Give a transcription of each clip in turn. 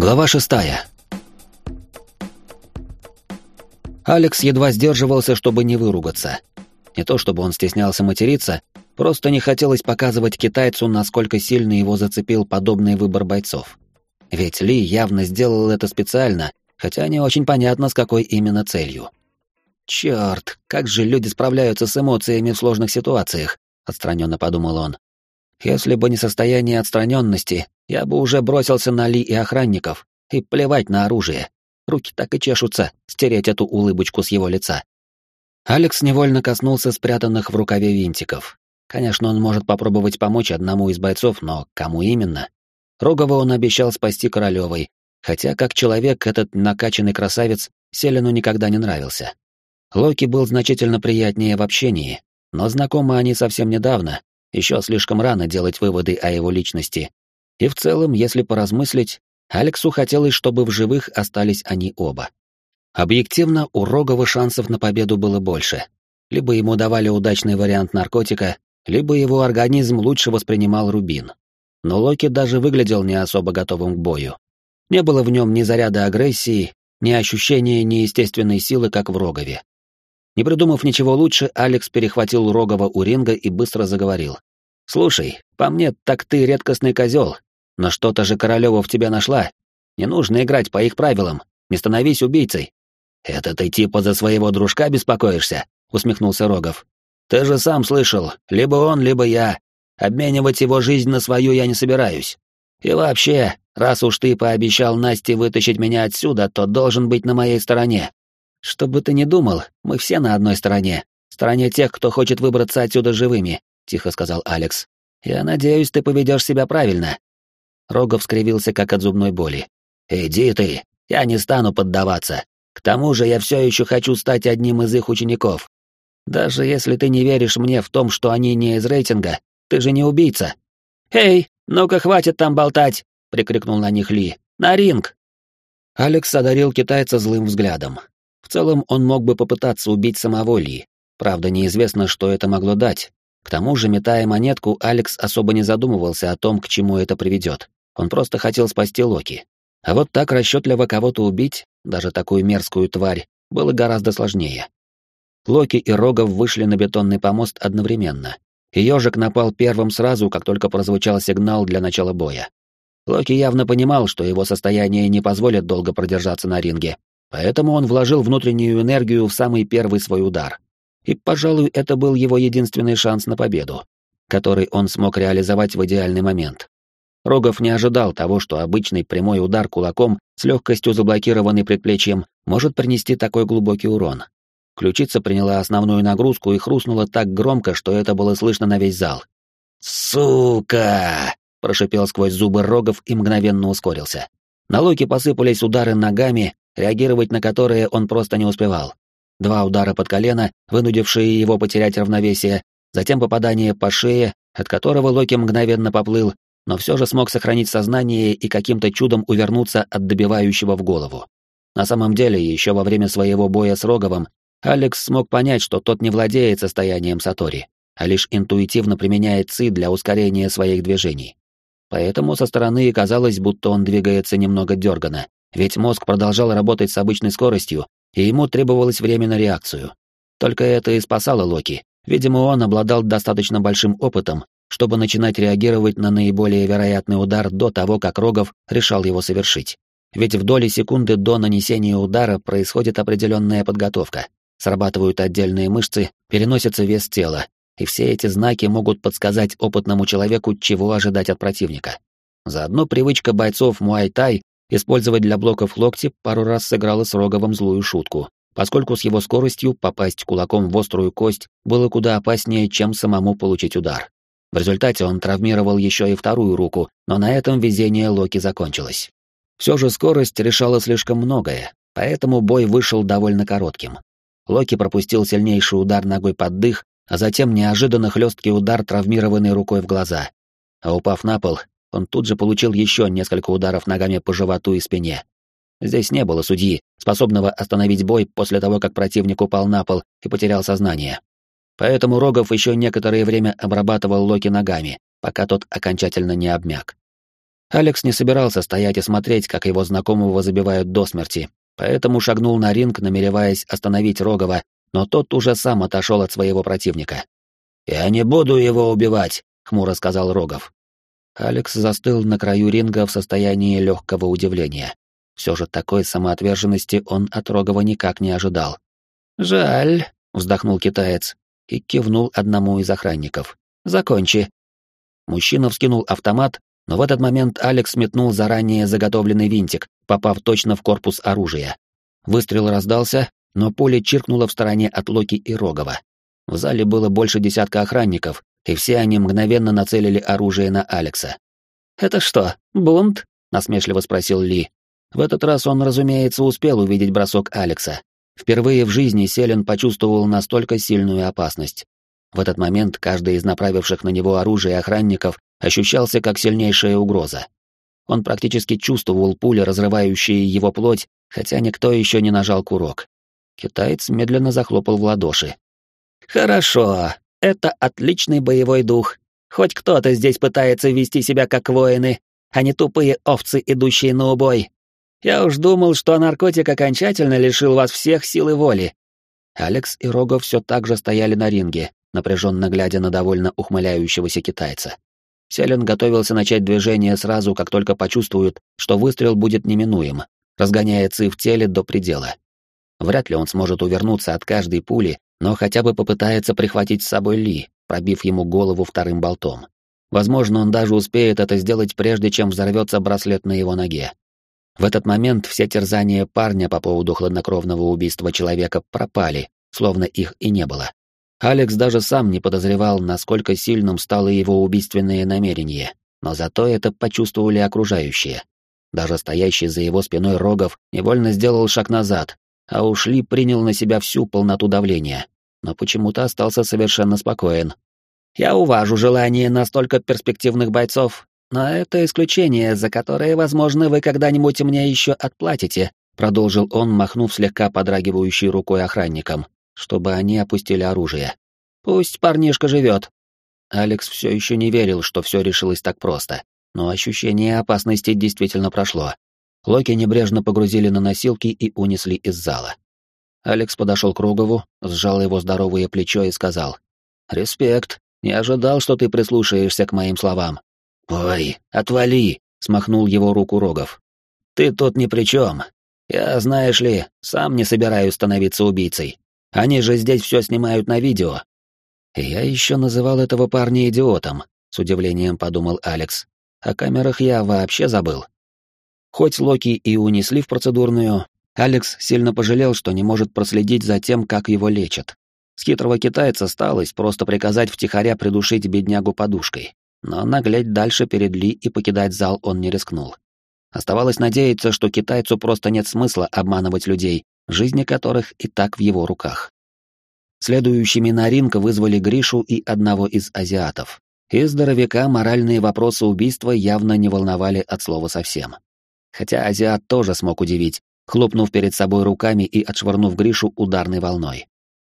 Глава шестая. Алекс едва сдерживался, чтобы не выругаться. Не то чтобы он стеснялся материться, просто не хотелось показывать китайцу, насколько сильно его зацепил подобный выбор бойцов. Ведь Ли явно сделал это специально, хотя не очень понятно, с какой именно целью. Черт, как же люди справляются с эмоциями в сложных ситуациях, отстраненно подумал он. Если бы не состояние отстраненности, я бы уже бросился на Ли и охранников, и плевать на оружие. Руки так и чешутся стереть эту улыбочку с его лица. Алекс невольно коснулся спрятанных в рукаве винтиков. Конечно, он может попробовать помочь одному из бойцов, но кому именно? Рогова он обещал спасти Королевой, хотя как человек этот накачанный красавец Селину никогда не нравился. Локи был значительно приятнее в общении, но знакомы они совсем недавно, еще слишком рано делать выводы о его личности. И в целом, если поразмыслить, Алексу хотелось, чтобы в живых остались они оба. Объективно, у Рогова шансов на победу было больше. Либо ему давали удачный вариант наркотика, либо его организм лучше воспринимал рубин. Но Локи даже выглядел не особо готовым к бою. Не было в нем ни заряда агрессии, ни ощущения неестественной силы, как в Рогове. Не придумав ничего лучше, Алекс перехватил Рогова у ринга и быстро заговорил. «Слушай, по мне, так ты редкостный козел, но что-то же Королева в тебя нашла. Не нужно играть по их правилам, не становись убийцей». «Это ты типа за своего дружка беспокоишься?» — усмехнулся Рогов. «Ты же сам слышал, либо он, либо я. Обменивать его жизнь на свою я не собираюсь. И вообще, раз уж ты пообещал Насте вытащить меня отсюда, то должен быть на моей стороне. «Что бы ты ни думал, мы все на одной стороне. Стороне тех, кто хочет выбраться отсюда живыми», — тихо сказал Алекс. «Я надеюсь, ты поведешь себя правильно». Рогов скривился, как от зубной боли. «Иди ты, я не стану поддаваться. К тому же я все еще хочу стать одним из их учеников. Даже если ты не веришь мне в том, что они не из рейтинга, ты же не убийца». «Эй, ну-ка хватит там болтать!» — прикрикнул на них Ли. «На ринг!» Алекс одарил китайца злым взглядом. В целом он мог бы попытаться убить самого Ли. Правда, неизвестно, что это могло дать. К тому же, метая монетку, Алекс особо не задумывался о том, к чему это приведет. Он просто хотел спасти Локи. А вот так расчетливо кого-то убить, даже такую мерзкую тварь, было гораздо сложнее. Локи и Рогов вышли на бетонный помост одновременно. И ежик напал первым сразу, как только прозвучал сигнал для начала боя. Локи явно понимал, что его состояние не позволит долго продержаться на ринге, Поэтому он вложил внутреннюю энергию в самый первый свой удар. И, пожалуй, это был его единственный шанс на победу, который он смог реализовать в идеальный момент. Рогов не ожидал того, что обычный прямой удар кулаком с легкостью заблокированный предплечьем может принести такой глубокий урон. Ключица приняла основную нагрузку и хрустнула так громко, что это было слышно на весь зал. «Сука!» — прошипел сквозь зубы Рогов и мгновенно ускорился. На Локи посыпались удары ногами, реагировать на которые он просто не успевал. Два удара под колено, вынудившие его потерять равновесие, затем попадание по шее, от которого Локи мгновенно поплыл, но все же смог сохранить сознание и каким-то чудом увернуться от добивающего в голову. На самом деле, еще во время своего боя с Роговым, Алекс смог понять, что тот не владеет состоянием Сатори, а лишь интуитивно применяет ЦИ для ускорения своих движений. Поэтому со стороны казалось, будто он двигается немного дергано, ведь мозг продолжал работать с обычной скоростью, и ему требовалось время на реакцию. Только это и спасало Локи. Видимо, он обладал достаточно большим опытом, чтобы начинать реагировать на наиболее вероятный удар до того, как Рогов решал его совершить. Ведь в доли секунды до нанесения удара происходит определенная подготовка. Срабатывают отдельные мышцы, переносится вес тела, и все эти знаки могут подсказать опытному человеку, чего ожидать от противника. Заодно привычка бойцов Муай-Тай Использовать для блоков локти пару раз сыграла с Роговым злую шутку, поскольку с его скоростью попасть кулаком в острую кость было куда опаснее, чем самому получить удар. В результате он травмировал еще и вторую руку, но на этом везение Локи закончилось. Все же скорость решала слишком многое, поэтому бой вышел довольно коротким. Локи пропустил сильнейший удар ногой под дых, а затем неожиданно хлесткий удар травмированной рукой в глаза. А упав на пол, он тут же получил еще несколько ударов ногами по животу и спине. Здесь не было судьи, способного остановить бой после того, как противник упал на пол и потерял сознание. Поэтому Рогов еще некоторое время обрабатывал Локи ногами, пока тот окончательно не обмяк. Алекс не собирался стоять и смотреть, как его знакомого забивают до смерти, поэтому шагнул на ринг, намереваясь остановить Рогова, но тот уже сам отошел от своего противника. «Я не буду его убивать», — хмуро сказал Рогов. Алекс застыл на краю ринга в состоянии легкого удивления. Все же такой самоотверженности он от Рогова никак не ожидал. «Жаль», — вздохнул китаец и кивнул одному из охранников. «Закончи». Мужчина вскинул автомат, но в этот момент Алекс метнул заранее заготовленный винтик, попав точно в корпус оружия. Выстрел раздался, но поле чиркнуло в стороне от Локи и Рогова. В зале было больше десятка охранников, и все они мгновенно нацелили оружие на Алекса. «Это что, бунт?» — насмешливо спросил Ли. В этот раз он, разумеется, успел увидеть бросок Алекса. Впервые в жизни Селен почувствовал настолько сильную опасность. В этот момент каждый из направивших на него оружие охранников ощущался как сильнейшая угроза. Он практически чувствовал пули, разрывающие его плоть, хотя никто еще не нажал курок. Китаец медленно захлопал в ладоши. «Хорошо, это отличный боевой дух. Хоть кто-то здесь пытается вести себя как воины, а не тупые овцы, идущие на убой. Я уж думал, что наркотик окончательно лишил вас всех силы воли. Алекс и Рогов все так же стояли на ринге, напряженно глядя на довольно ухмыляющегося китайца. Селен готовился начать движение сразу, как только почувствует, что выстрел будет неминуем, разгоняя ци в теле до предела. Вряд ли он сможет увернуться от каждой пули, но хотя бы попытается прихватить с собой Ли, пробив ему голову вторым болтом. Возможно, он даже успеет это сделать прежде, чем взорвется браслет на его ноге. В этот момент все терзания парня по поводу хладнокровного убийства человека пропали, словно их и не было. Алекс даже сам не подозревал, насколько сильным стало его убийственное намерение, но зато это почувствовали окружающие. Даже стоящий за его спиной Рогов невольно сделал шаг назад, а ушли принял на себя всю полноту давления, но почему-то остался совершенно спокоен. «Я уважу желание настолько перспективных бойцов но это исключение, за которое, возможно, вы когда-нибудь мне еще отплатите, продолжил он, махнув слегка подрагивающей рукой охранникам, чтобы они опустили оружие. Пусть парнишка живет. Алекс все еще не верил, что все решилось так просто, но ощущение опасности действительно прошло. Локи небрежно погрузили на носилки и унесли из зала. Алекс подошел к Рогову, сжал его здоровое плечо и сказал: "Респект. Не ожидал, что ты прислушаешься к моим словам. «Ой, отвали!» — смахнул его руку Рогов. «Ты тут ни при чем. Я, знаешь ли, сам не собираюсь становиться убийцей. Они же здесь все снимают на видео». «Я еще называл этого парня идиотом», — с удивлением подумал Алекс. «О камерах я вообще забыл». Хоть Локи и унесли в процедурную, Алекс сильно пожалел, что не может проследить за тем, как его лечат. С хитрого китайца сталось просто приказать втихаря придушить беднягу подушкой но наглеть дальше перед Ли и покидать зал он не рискнул. Оставалось надеяться, что китайцу просто нет смысла обманывать людей, жизни которых и так в его руках. Следующими на ринг вызвали Гришу и одного из азиатов. И здоровяка моральные вопросы убийства явно не волновали от слова совсем. Хотя азиат тоже смог удивить, хлопнув перед собой руками и отшвырнув Гришу ударной волной.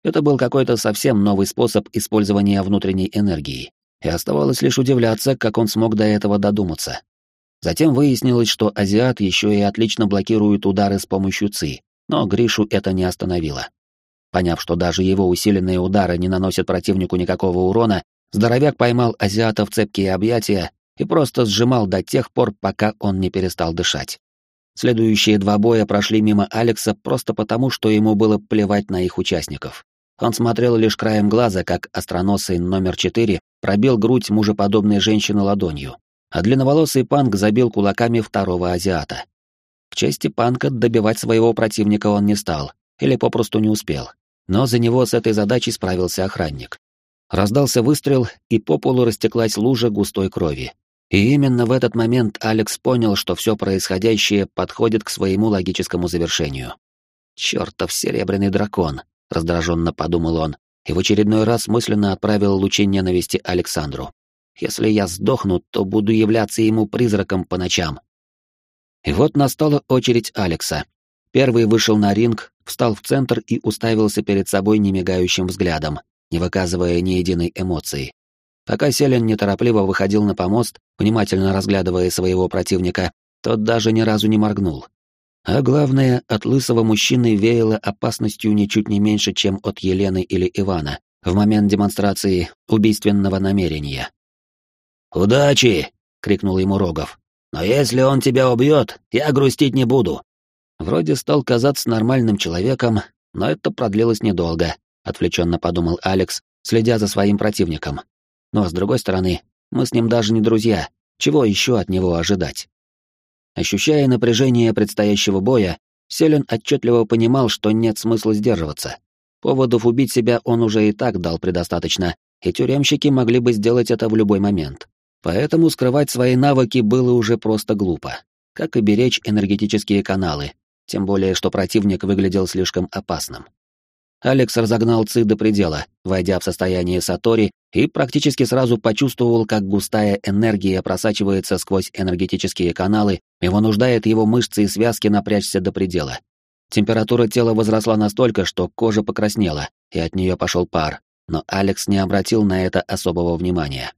Это был какой-то совсем новый способ использования внутренней энергии и оставалось лишь удивляться, как он смог до этого додуматься. Затем выяснилось, что азиат еще и отлично блокирует удары с помощью ЦИ, но Гришу это не остановило. Поняв, что даже его усиленные удары не наносят противнику никакого урона, здоровяк поймал азиата в цепкие объятия и просто сжимал до тех пор, пока он не перестал дышать. Следующие два боя прошли мимо Алекса просто потому, что ему было плевать на их участников. Он смотрел лишь краем глаза, как остроносый номер четыре пробил грудь мужеподобной женщины ладонью, а длинноволосый панк забил кулаками второго азиата. К чести панка добивать своего противника он не стал, или попросту не успел. Но за него с этой задачей справился охранник. Раздался выстрел, и по полу растеклась лужа густой крови. И именно в этот момент Алекс понял, что все происходящее подходит к своему логическому завершению. «Чертов серебряный дракон», — раздраженно подумал он, и в очередной раз мысленно отправил лучи ненависти Александру. Если я сдохну, то буду являться ему призраком по ночам. И вот настала очередь Алекса. Первый вышел на ринг, встал в центр и уставился перед собой немигающим взглядом, не выказывая ни единой эмоции. Пока Селин неторопливо выходил на помост, внимательно разглядывая своего противника, тот даже ни разу не моргнул. А главное, от лысого мужчины веяло опасностью ничуть не меньше, чем от Елены или Ивана в момент демонстрации убийственного намерения. «Удачи!» — крикнул ему Рогов. «Но если он тебя убьет, я грустить не буду». Вроде стал казаться нормальным человеком, но это продлилось недолго, отвлеченно подумал Алекс, следя за своим противником. Но, с другой стороны, мы с ним даже не друзья. Чего еще от него ожидать? Ощущая напряжение предстоящего боя, Селин отчетливо понимал, что нет смысла сдерживаться. Поводов убить себя он уже и так дал предостаточно, и тюремщики могли бы сделать это в любой момент. Поэтому скрывать свои навыки было уже просто глупо. Как и беречь энергетические каналы, тем более что противник выглядел слишком опасным. Алекс разогнал Ци до предела, войдя в состояние Сатори, и практически сразу почувствовал, как густая энергия просачивается сквозь энергетические каналы и вынуждает его мышцы и связки напрячься до предела. Температура тела возросла настолько, что кожа покраснела, и от нее пошел пар, но Алекс не обратил на это особого внимания.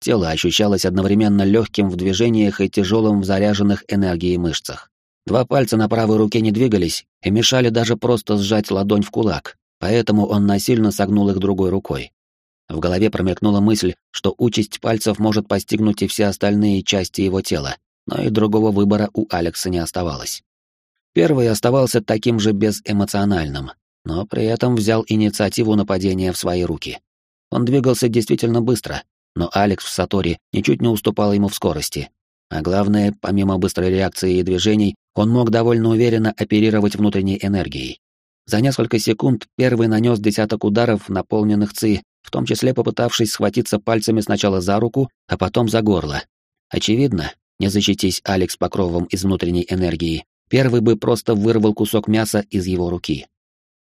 Тело ощущалось одновременно легким в движениях и тяжелым в заряженных энергией мышцах. Два пальца на правой руке не двигались и мешали даже просто сжать ладонь в кулак, поэтому он насильно согнул их другой рукой. В голове промелькнула мысль, что участь пальцев может постигнуть и все остальные части его тела, но и другого выбора у Алекса не оставалось. Первый оставался таким же безэмоциональным, но при этом взял инициативу нападения в свои руки. Он двигался действительно быстро, но Алекс в Сатори ничуть не уступал ему в скорости. А главное, помимо быстрой реакции и движений, он мог довольно уверенно оперировать внутренней энергией. За несколько секунд первый нанес десяток ударов, наполненных ЦИ, в том числе попытавшись схватиться пальцами сначала за руку, а потом за горло. Очевидно, не защитись Алекс покровом из внутренней энергии, первый бы просто вырвал кусок мяса из его руки.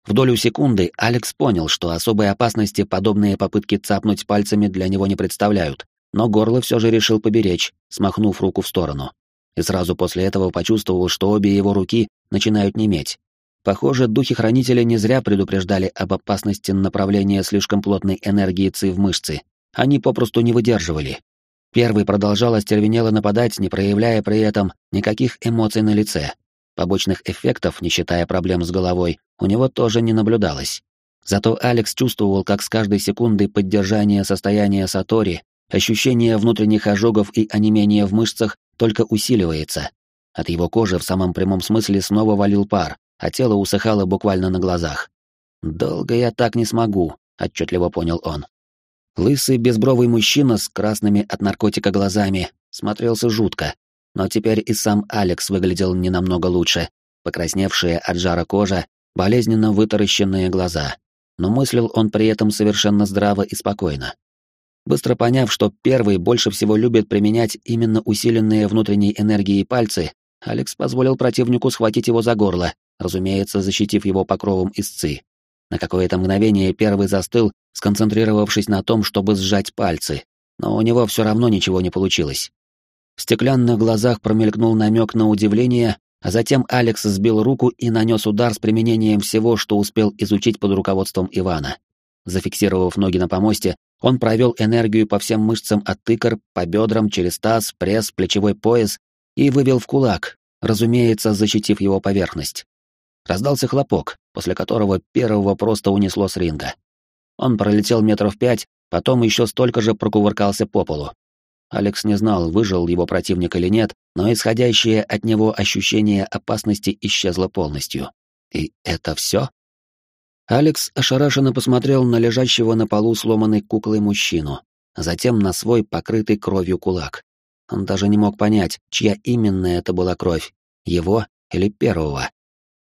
В долю секунды Алекс понял, что особой опасности подобные попытки цапнуть пальцами для него не представляют, но горло все же решил поберечь, смахнув руку в сторону. И сразу после этого почувствовал, что обе его руки начинают неметь, Похоже, духи-хранителя не зря предупреждали об опасности направления слишком плотной энергии ЦИ в мышцы. Они попросту не выдерживали. Первый продолжал остервенело нападать, не проявляя при этом никаких эмоций на лице. Побочных эффектов, не считая проблем с головой, у него тоже не наблюдалось. Зато Алекс чувствовал, как с каждой секундой поддержания состояния Сатори ощущение внутренних ожогов и онемения в мышцах только усиливается. От его кожи в самом прямом смысле снова валил пар, а тело усыхало буквально на глазах. «Долго я так не смогу», — отчетливо понял он. Лысый безбровый мужчина с красными от наркотика глазами смотрелся жутко, но теперь и сам Алекс выглядел не намного лучше. Покрасневшая от жара кожа, болезненно вытаращенные глаза. Но мыслил он при этом совершенно здраво и спокойно. Быстро поняв, что первый больше всего любит применять именно усиленные внутренней энергией пальцы, Алекс позволил противнику схватить его за горло разумеется, защитив его покровом ци. На какое-то мгновение первый застыл, сконцентрировавшись на том, чтобы сжать пальцы, но у него все равно ничего не получилось. В стеклянных глазах промелькнул намек на удивление, а затем Алекс сбил руку и нанес удар с применением всего, что успел изучить под руководством Ивана. Зафиксировав ноги на помосте, он провел энергию по всем мышцам от тыкор, по бедрам, через таз, пресс, плечевой пояс и вывел в кулак, разумеется, защитив его поверхность. Раздался хлопок, после которого первого просто унесло с ринга. Он пролетел метров пять, потом еще столько же прокувыркался по полу. Алекс не знал, выжил его противник или нет, но исходящее от него ощущение опасности исчезло полностью. И это все? Алекс ошарашенно посмотрел на лежащего на полу сломанной куклой мужчину, затем на свой покрытый кровью кулак. Он даже не мог понять, чья именно это была кровь, его или первого.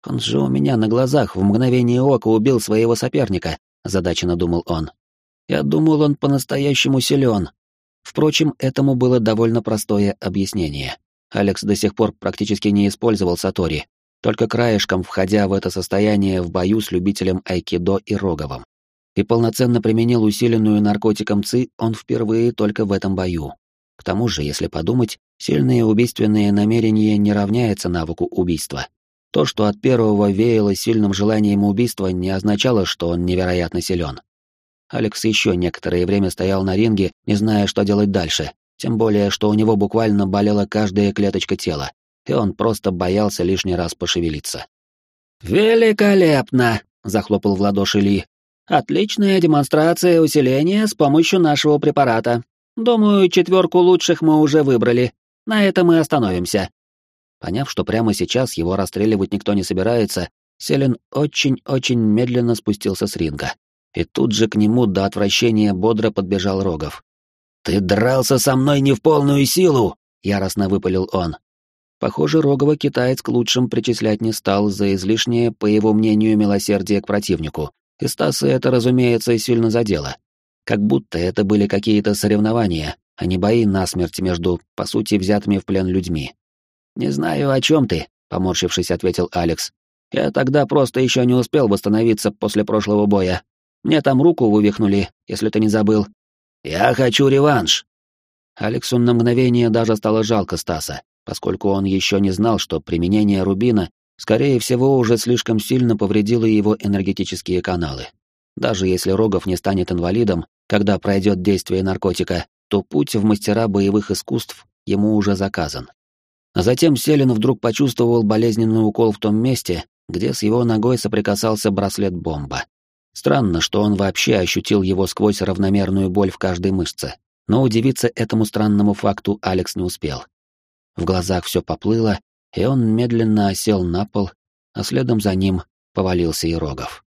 Он же у меня на глазах в мгновение ока убил своего соперника, задаченно думал он. Я думал, он по-настоящему силен. Впрочем, этому было довольно простое объяснение. Алекс до сих пор практически не использовал Сатори, только краешком входя в это состояние в бою с любителем айкидо и Роговым. И полноценно применил усиленную наркотиком ЦИ он впервые только в этом бою. К тому же, если подумать, сильные убийственные намерения не равняются навыку убийства. То, что от первого веяло сильным желанием убийства, не означало, что он невероятно силен. Алекс еще некоторое время стоял на ринге, не зная, что делать дальше, тем более, что у него буквально болела каждая клеточка тела, и он просто боялся лишний раз пошевелиться. «Великолепно!» — захлопал в ладоши Ли. «Отличная демонстрация усиления с помощью нашего препарата. Думаю, четверку лучших мы уже выбрали. На этом мы остановимся». Поняв, что прямо сейчас его расстреливать никто не собирается, Селин очень-очень медленно спустился с ринга. И тут же к нему до отвращения бодро подбежал Рогов. «Ты дрался со мной не в полную силу!» — яростно выпалил он. Похоже, Рогова китаец к лучшим причислять не стал за излишнее, по его мнению, милосердие к противнику. И Стаса это, разумеется, сильно задело. Как будто это были какие-то соревнования, а не бои насмерть между, по сути, взятыми в плен людьми. «Не знаю, о чем ты», — поморщившись, ответил Алекс. «Я тогда просто еще не успел восстановиться после прошлого боя. Мне там руку вывихнули, если ты не забыл». «Я хочу реванш». Алексу на мгновение даже стало жалко Стаса поскольку он еще не знал, что применение рубина, скорее всего, уже слишком сильно повредило его энергетические каналы. Даже если Рогов не станет инвалидом, когда пройдет действие наркотика, то путь в мастера боевых искусств ему уже заказан. А затем Селин вдруг почувствовал болезненный укол в том месте, где с его ногой соприкасался браслет-бомба. Странно, что он вообще ощутил его сквозь равномерную боль в каждой мышце, но удивиться этому странному факту Алекс не успел. В глазах все поплыло, и он медленно осел на пол, а следом за ним повалился и Рогов.